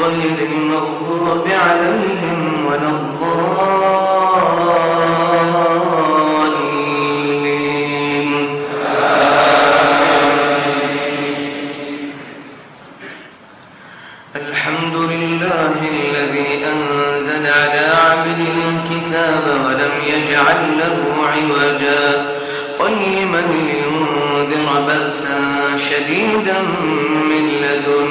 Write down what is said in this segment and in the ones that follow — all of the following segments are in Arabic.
غير المغضوب عليهم ولا الضالين. الحمد لله الذي أنزل على عبده الكتاب ولم يجعل له عوجا. قيما لينذر بأسا شديدا من لدن.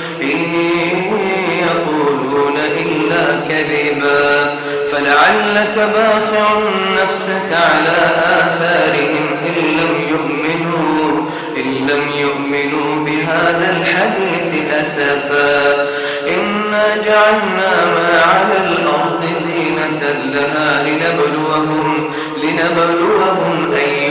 يقولون إلا كذبا فلعلك باخع نفسك على آثارهم إن لم يؤمنوا إن لم يؤمنوا بهذا الحديث أسفا. إنا جعلنا ما على الأرض زينة لها لنبلوهم لنبلوهم أيهم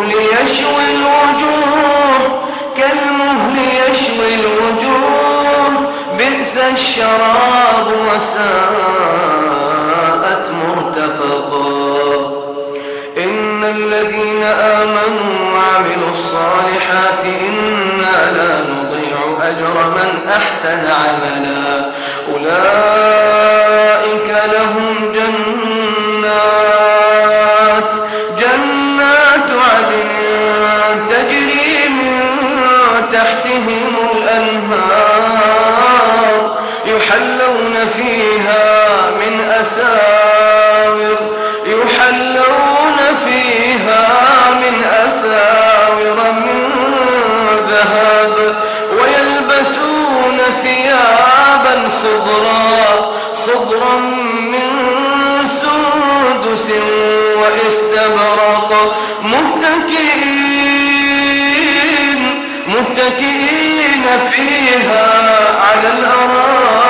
كالمهل يشوي الوجوه كالمهل يشوي الوجوه. بئس الشراب وساءت مرتفقا. إن الذين آمنوا وعملوا الصالحات إنا لا نضيع أجر من أحسن عملا. أولئك لهم جنات متكئين متكئين فيها على الأرائك.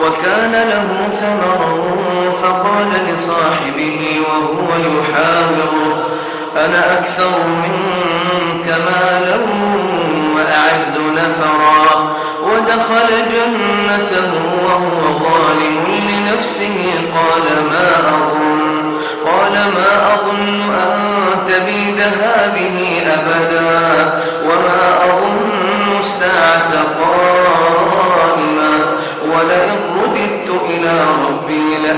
وكان له ثمر فقال لصاحبه وهو يحاوره أنا أكثر منك مالا وأعز نفرا. ودخل جنته وهو ظالم لنفسه قال ما أظن؟ قال ما أظن أن تبيد هذه أبدا وما أظن الساعة قائمة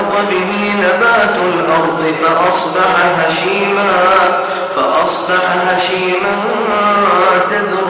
فاختلط به نبات الأرض فأصبح هشيما فأصبح هشيما تذروه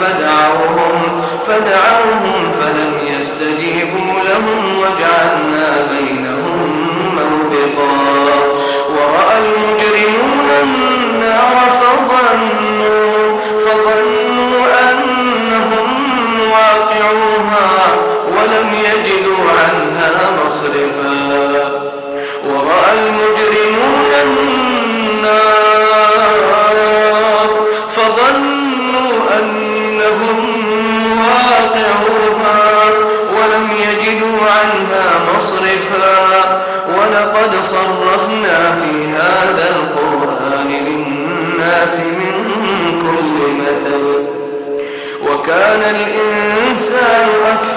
فدعوهم فدعوهم فلم يستجيبوا لهم وجعلنا بينهم موبقا. ورأى المجرمون النار فظنوا فظنوا أنهم واقعوها ولم يجدوا عنها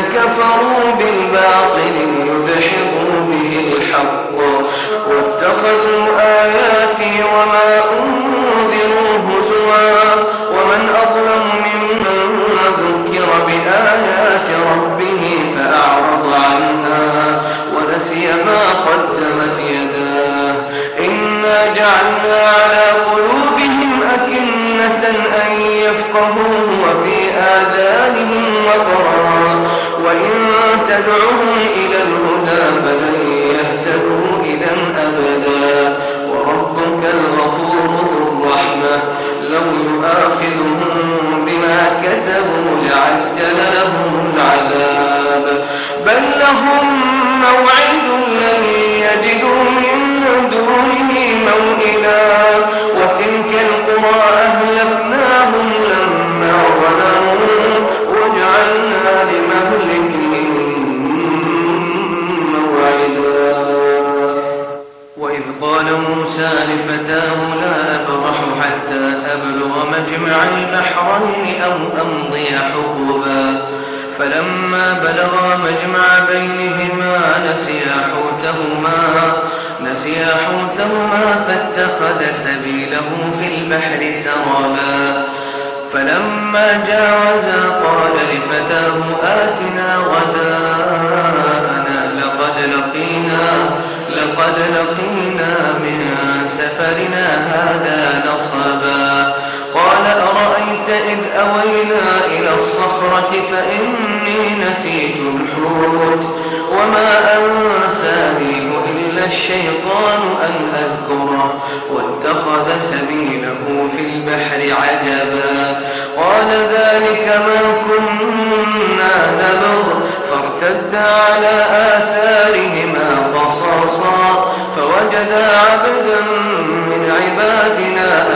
كفروا بالباطل ليدحضوا به الحق. واتخذوا آياتي وما أنذروا مجمع البحرين أو أمضي حقبا فلما بلغا مجمع بينهما نسيا حوتهما نسيا حوتهما فاتخذ سبيله في البحر سرابا. فلما جاوزا قال لفتاه آتنا غداءنا لقد لقينا لقد لقينا من سفرنا هذا نصبا. أرأيت إذ أوينا إلى الصخرة فإني نسيت الحوت وما أنسانيه إلا الشيطان أن أذكره واتخذ سبيله في البحر عجبا قال ذلك ما كنا نبغ فارتدا على آثارهما قصصا فوجدا عبدا من عبادنا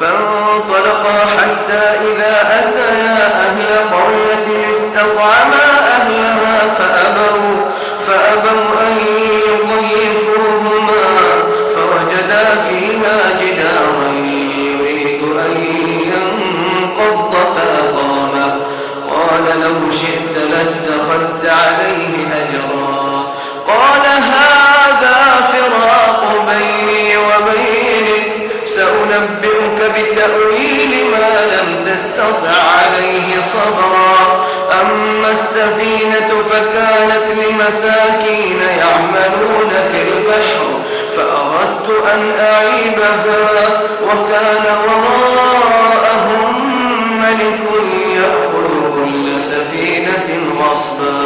فانطلقا حتى إذا أتيا أهل قرية استطعما تستطع عليه صبرا. أما السفينة فكانت لمساكين يعملون في البحر فأردت أن أعيبها وكان وراءهم ملك يأخذ كل سفينة غصبا.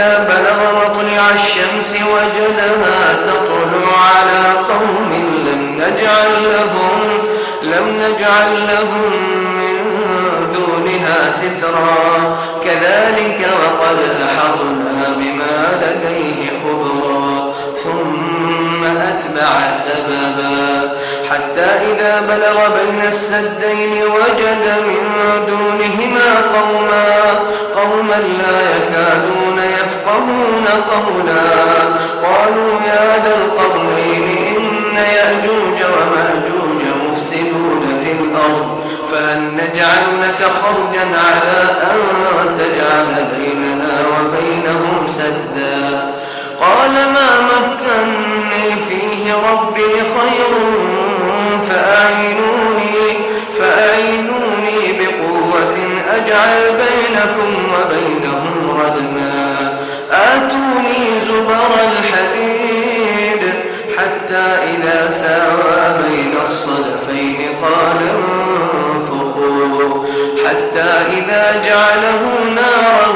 إذا بلغ مطلع الشمس وجدها تطلع على قوم لم نجعل لهم لم نجعل لهم من دونها سترا. كذلك وقد أحطنا بما لديه خبرا. ثم أتبع سببا. حتى إذا بلغ بين السدين وجد من دونهما قوما قوما لا يكادون يفقهون قولا. قالوا يا ذا القرنين إن يأجوج ومأجوج مفسدون في الأرض فهل نجعل لك خرجا على أن تجعل بيننا وبينهم سدا. قال ما مكني فيه ربي خير فأعينوني فأعينوني بقوة أجعل بينكم وبينهم زبر الحديد حتى إذا ساوى بين الصدفين قال انفخوا. حتى إذا جعله نارا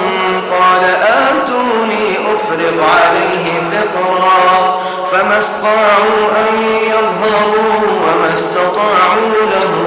قال آتوني أفرغ عليه تقرا. فما استطاعوا أن يظهروا وما استطاعوا له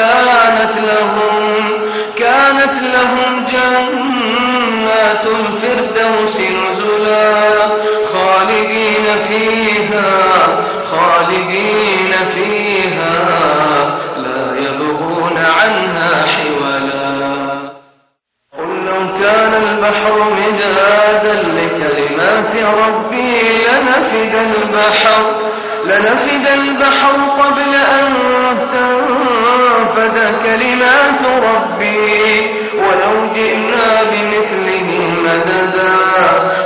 كانت لهم كانت لهم جنات الفردوس نزلا. خالدين فيها خالدين فيها لا يبغون عنها حولا. قل لو كان البحر مدادا لكلمات ربي لنفد البحر لنفد البحر قبل كلمات ربي ولو جئنا بمثله مددا.